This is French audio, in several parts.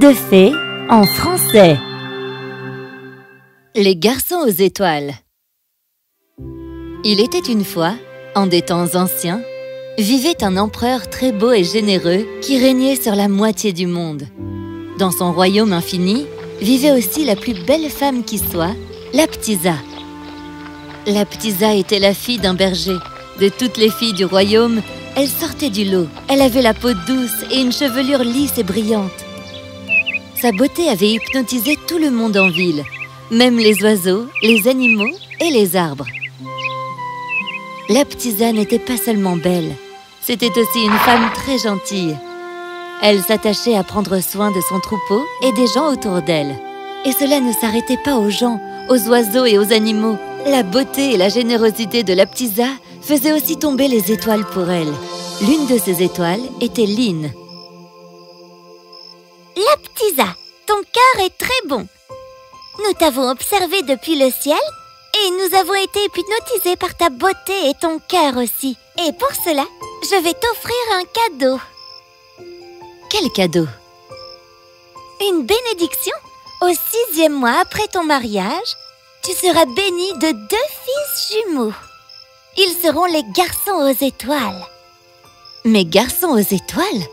de fées en français. Les garçons aux étoiles. Il était une fois, en des temps anciens, vivait un empereur très beau et généreux qui régnait sur la moitié du monde. Dans son royaume infini, vivait aussi la plus belle femme qui soit, la Ptisa. La Ptisa était la fille d'un berger. De toutes les filles du royaume, elle sortait du lot. Elle avait la peau douce et une chevelure lisse et brillante. Sa beauté avait hypnotisé tout le monde en ville, même les oiseaux, les animaux et les arbres. La Ptisa n'était pas seulement belle, c'était aussi une femme très gentille. Elle s'attachait à prendre soin de son troupeau et des gens autour d'elle. Et cela ne s'arrêtait pas aux gens, aux oiseaux et aux animaux. La beauté et la générosité de la Ptisa faisaient aussi tomber les étoiles pour elle. L'une de ces étoiles était Lynn. La Ptisa, ton cœur est très bon. Nous t'avons observé depuis le ciel et nous avons été hypnotisés par ta beauté et ton cœur aussi. Et pour cela, je vais t'offrir un cadeau. Quel cadeau? Une bénédiction Au sixième mois après ton mariage, tu seras béni de deux fils jumeaux. Ils seront les garçons aux étoiles. Mes garçons aux étoiles?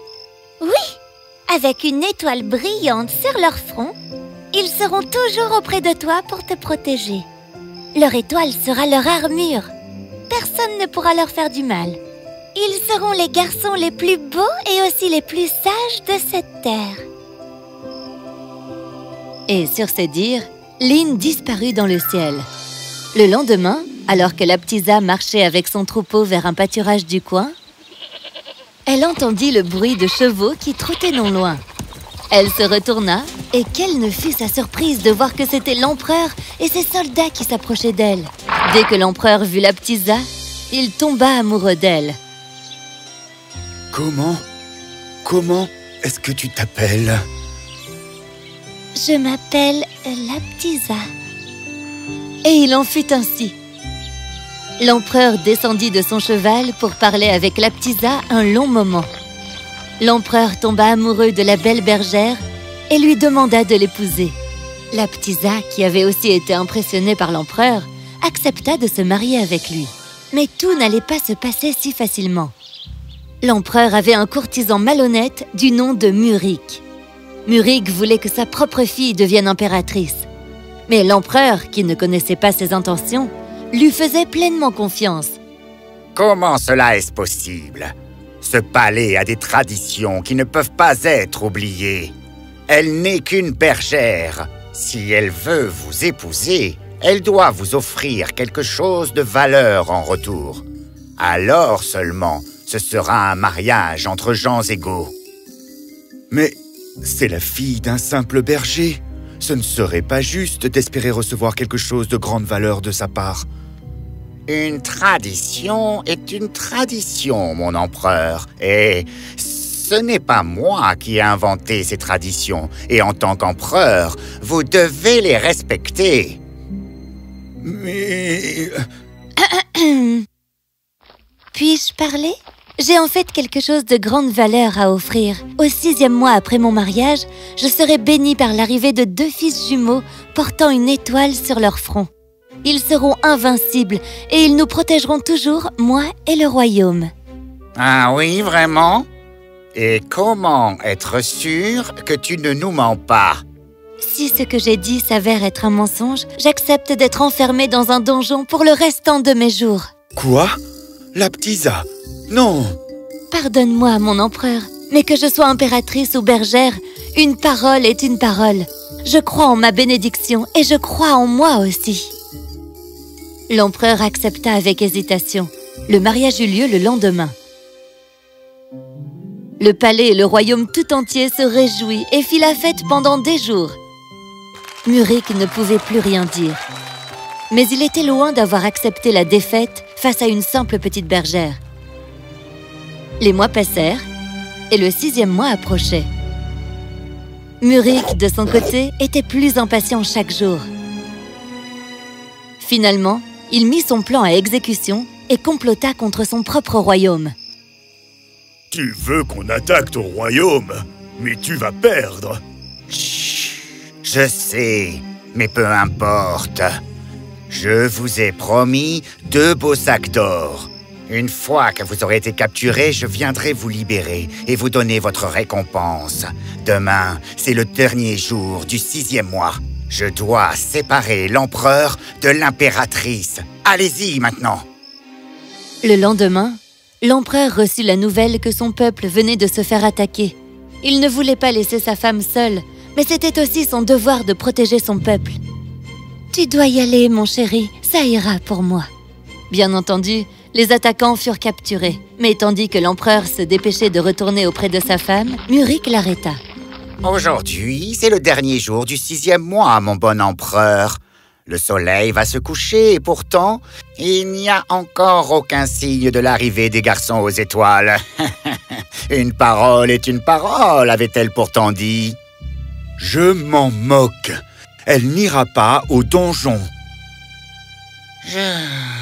Oui Avec une étoile brillante sur leur front, ils seront toujours auprès de toi pour te protéger. Leur étoile sera leur armure. Personne ne pourra leur faire du mal. Ils seront les garçons les plus beaux et aussi les plus sages de cette terre. Et sur ces dires, Lynn disparut dans le ciel. Le lendemain, alors que la Ptisa marchait avec son troupeau vers un pâturage du coin, elle entendit le bruit de chevaux qui trottaient non loin. Elle se retourna et quelle ne fut sa surprise de voir que c'était l'empereur et ses soldats qui s'approchaient d'elle. Dès que l'empereur vit la Ptisa, il tomba amoureux d'elle. Comment Comment est-ce que tu t'appelles? Je m'appelle la Ptisa. Et il en fut ainsi. L'empereur descendit de son cheval pour parler avec la Ptisa un long moment. L'empereur tomba amoureux de la belle bergère et lui demanda de l'épouser. La Ptisa, qui avait aussi été impressionnée par l'empereur, accepta de se marier avec lui. Mais tout n'allait pas se passer si facilement. L'empereur avait un courtisan malhonnête du nom de Murik. Murik voulait que sa propre fille devienne impératrice. Mais l'empereur, qui ne connaissait pas ses intentions, lui faisait pleinement confiance. Comment cela est-ce possible? Ce palais a des traditions qui ne peuvent pas être oubliées. Elle n'est qu'une bergère. Si elle veut vous épouser, elle doit vous offrir quelque chose de valeur en retour. Alors seulement, ce sera un mariage entre gens égaux. Mais c'est la fille d'un simple berger. Ce ne serait pas juste d'espérer recevoir quelque chose de grande valeur de sa part. Une tradition est une tradition, mon empereur, et ce n'est pas moi qui ai inventé ces traditions, et en tant qu'empereur, vous devez les respecter. Mais... Puis-je parler? J'ai en fait quelque chose de grande valeur à offrir. Au sixième mois après mon mariage, je serai bénie par l'arrivée de deux fils jumeaux portant une étoile sur leur front. Ils seront invincibles et ils nous protégeront toujours, moi et le royaume. Ah oui, vraiment? Et comment être sûr que tu ne nous mens pas? Si ce que j'ai dit s'avère être un mensonge, j'accepte d'être enfermée dans un donjon pour le restant de mes jours. Quoi? La Ptisa Non Pardonne-moi, mon empereur, mais que je sois impératrice ou bergère, une parole est une parole. Je crois en ma bénédiction et je crois en moi aussi. L'empereur accepta avec hésitation. Le mariage eut lieu le lendemain. Le palais et le royaume tout entier se réjouit et fit la fête pendant des jours. Murik ne pouvait plus rien dire. Mais il était loin d'avoir accepté la défaite face à une simple petite bergère. Les mois passèrent et le sixième mois approchait. Murik, de son côté, était plus impatient chaque jour. Finalement, il mit son plan à exécution et complota contre son propre royaume. Tu veux qu'on attaque ton royaume, mais tu vas perdre. Je sais, mais peu importe. Je vous ai promis deux beaux sacs d'or. Une fois que vous aurez été capturé, je viendrai vous libérer et vous donner votre récompense. Demain, c'est le dernier jour du sixième mois. Je dois séparer l'empereur de l'impératrice. Allez-y maintenant Le lendemain, l'empereur reçut la nouvelle que son peuple venait de se faire attaquer. Il ne voulait pas laisser sa femme seule, mais c'était aussi son devoir de protéger son peuple. Tu dois y aller, mon chéri, ça ira pour moi. Bien entendu, les attaquants furent capturés, mais tandis que l'empereur se dépêchait de retourner auprès de sa femme, Murik l'arrêta. Aujourd'hui, c'est le dernier jour du sixième mois, mon bon empereur. Le soleil va se coucher et pourtant, il n'y a encore aucun signe de l'arrivée des garçons aux étoiles. une parole est une parole, avait-elle pourtant dit. Je m'en moque. Elle n'ira pas au donjon. Je,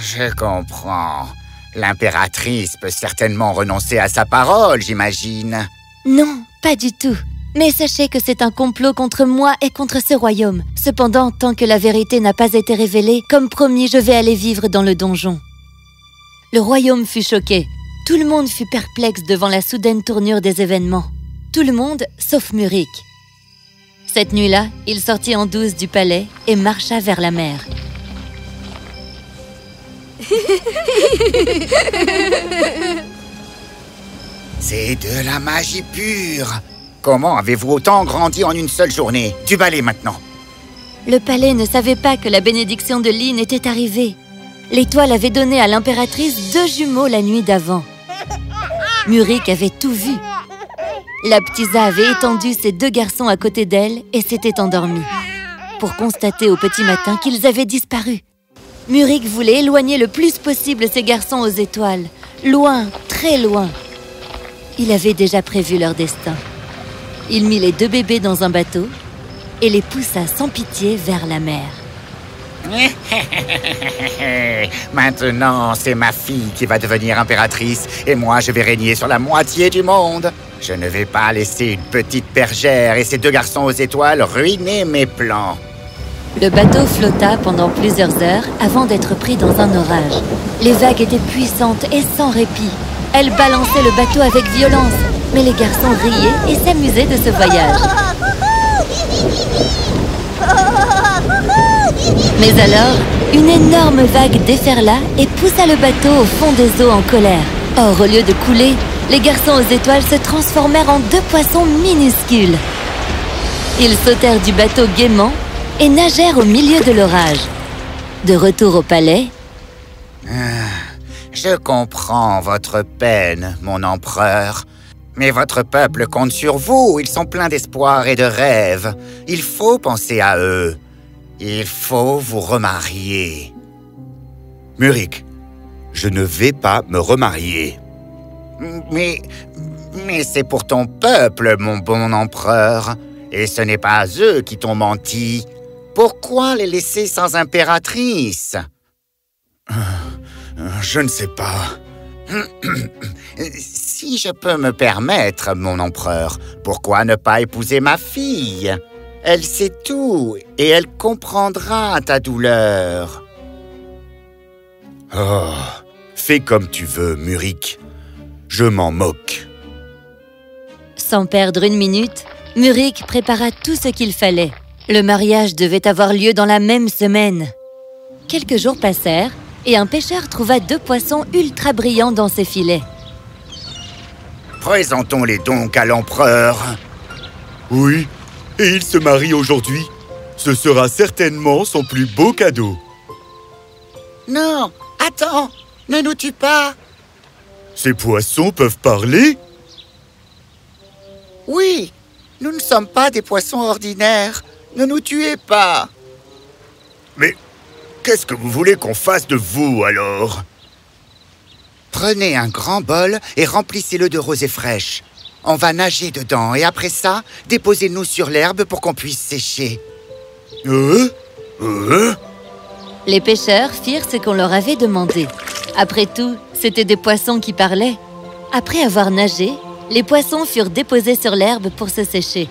je comprends. L'impératrice peut certainement renoncer à sa parole, j'imagine. Non, pas du tout. Mais sachez que c'est un complot contre moi et contre ce royaume. Cependant, tant que la vérité n'a pas été révélée, comme promis, je vais aller vivre dans le donjon. Le royaume fut choqué. Tout le monde fut perplexe devant la soudaine tournure des événements. Tout le monde, sauf Murik. Cette nuit-là, il sortit en douce du palais et marcha vers la mer. C'est de la magie pure. Comment avez-vous autant grandi en une seule journée? Du balai maintenant. Le palais ne savait pas que la bénédiction de Lynn était arrivée. L'étoile avait donné à l'impératrice deux jumeaux la nuit d'avant. Murik avait tout vu. La Ptisa avait étendu ses deux garçons à côté d'elle et s'était endormie. Pour constater au petit matin qu'ils avaient disparu. Murik voulait éloigner le plus possible ses garçons aux étoiles. Loin, très loin. Il avait déjà prévu leur destin. Il mit les deux bébés dans un bateau et les poussa sans pitié vers la mer. Maintenant, c'est ma fille qui va devenir impératrice et moi, je vais régner sur la moitié du monde. Je ne vais pas laisser une petite bergère et ses deux garçons aux étoiles ruiner mes plans. Le bateau flotta pendant plusieurs heures avant d'être pris dans un orage. Les vagues étaient puissantes et sans répit. Elles balançaient le bateau avec violence, mais les garçons riaient et s'amusaient de ce voyage. Mais alors, une énorme vague déferla et poussa le bateau au fond des eaux en colère. Or, au lieu de couler, les garçons aux étoiles se transformèrent en deux poissons minuscules. Ils sautèrent du bateau gaiement et nagèrent au milieu de l'orage. De retour au palais, Je comprends votre peine, mon empereur. Mais votre peuple compte sur vous. Ils sont pleins d'espoir et de rêves. Il faut penser à eux. Il faut vous remarier. Murik, je ne vais pas me remarier. Mais... Mais c'est pour ton peuple, mon bon empereur. Et ce n'est pas eux qui t'ont menti. Pourquoi les laisser sans impératrice? Je ne sais pas. Si je peux me permettre, mon empereur, pourquoi ne pas épouser ma fille? Elle sait tout et elle comprendra ta douleur. Oh, fais comme tu veux, Murik. Je m'en moque. sans perdre une minute, Murik prépara tout ce qu'il fallait. Le mariage devait avoir lieu dans la même semaine. Quelques jours passèrent et un pêcheur trouva deux poissons ultra brillants dans ses filets. Présentons-les donc à l'empereur. Oui, et il se marie aujourd'hui. Ce sera certainement son plus beau cadeau. Non, attends, ne nous tue pas. Ces poissons peuvent parler? Oui, nous ne sommes pas des poissons ordinaires. Ne nous tuez pas. Mais qu'est-ce que vous voulez qu'on fasse de vous alors? Prenez un grand bol et remplissez-le de rosée fraîche. On va nager dedans et après ça, déposez-nous sur l'herbe pour qu'on puisse sécher. Euh? Euh? Les pêcheurs firent ce qu'on leur avait demandé. Après tout, c'étaient des poissons qui parlaient. Après avoir nagé, les poissons furent déposés sur l'herbe pour se sécher.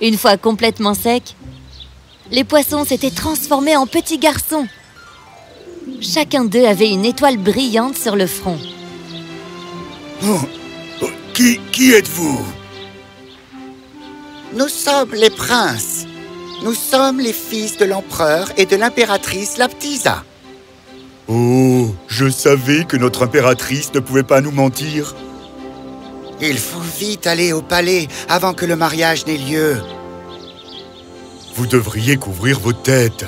Une fois complètement secs, les poissons s'étaient transformés en petits garçons. Chacun d'eux avait une étoile brillante sur le front. Oh, oh, qui, qui êtes-vous? Nous sommes les princes. Nous sommes les fils de l'empereur et de l'impératrice Laptisa. Oh, je savais que notre impératrice ne pouvait pas nous mentir. Il faut vite aller au palais avant que le mariage n'ait lieu. Vous devriez couvrir vos têtes.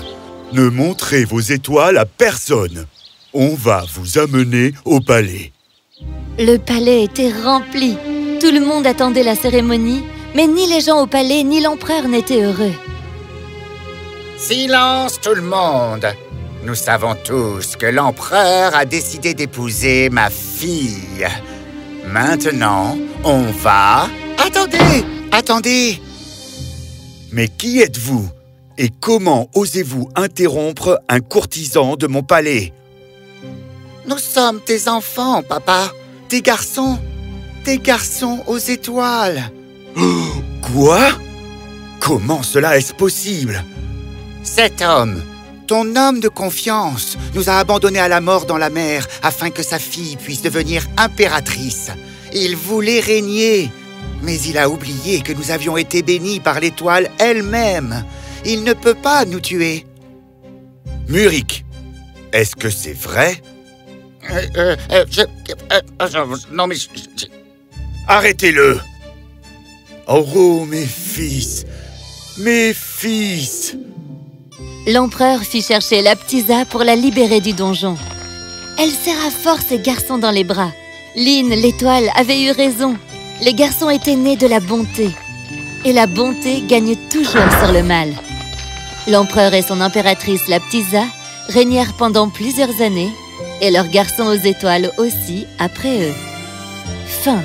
Ne montrez vos étoiles à personne. On va vous amener au palais. Le palais était rempli. Tout le monde attendait la cérémonie, mais ni les gens au palais ni l'empereur n'étaient heureux. Silence tout le monde Nous savons tous que l'empereur a décidé d'épouser ma fille. Maintenant, on va... Attendez Attendez Mais qui êtes-vous Et comment osez-vous interrompre un courtisan de mon palais? Nous sommes tes enfants, papa. Des garçons. Des garçons aux étoiles. Quoi? Comment cela est-ce possible? Cet homme, ton homme de confiance, nous a abandonnés à la mort dans la mer afin que sa fille puisse devenir impératrice. Il voulait régner, mais il a oublié que nous avions été bénis par l'étoile elle-même. Il ne peut pas nous tuer. Murik, est-ce que c'est vrai? Euh, euh, euh, je, euh, non mais je- je- Arrêtez-le Oh, mes fils Mes fils L'empereur fit chercher Laptisa pour la libérer du donjon. Elle serra fort ses garçons dans les bras. Lynn, l'étoile, avait eu raison. Les garçons étaient nés de la bonté. Et la bonté gagne toujours sur le mal. L'empereur et son impératrice Laptisa régnèrent pendant plusieurs années et leurs garçons aux étoiles aussi après eux. Fin.